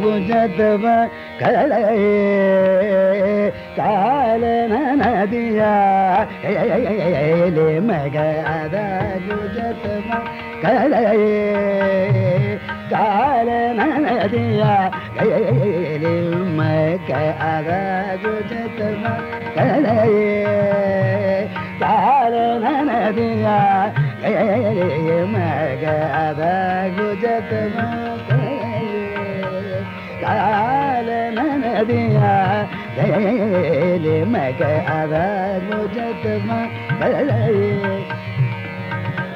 ಗುಜತವ ಕಳಯೇ ಕಾಲನ ನದಿಯ ಮಗದ ಗುಜತವ ಕಳಯೇ ಕಾಲನ ನದಿಯ ಮಗದ ಗುಜತವ ಕಳಯೇ ಕಾಲನ ನದಿಯ ಮಗದ ಗುಜತವ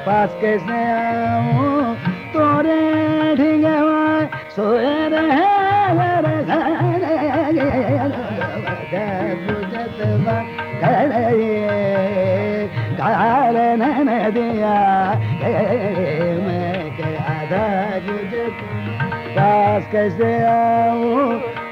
पास कैसे आऊँ? तोरे ढिंगवा सोए रहे काल नदिया मैं आधा गुजत पास कैसे आऊँ?